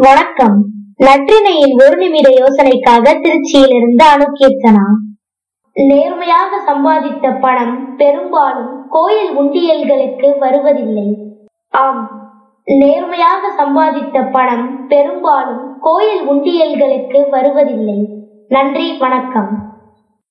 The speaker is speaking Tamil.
வணக்கம். நற்றினையின் ஒரு நிமிட யோசனைக்காக திருச்சியிலிருந்து அணுகீர்த்தனா நேர்மையாக சம்பாதித்த பணம் பெரும்பாலும் கோயில் உண்டியல்களுக்கு வருவதில்லை. ஆம் நேர்மையாக சம்பாதித்த பணம் பெரும்பாலும் கோயில் உண்டியல்களுக்கு வருவதில்லை. நன்றி வணக்கம்.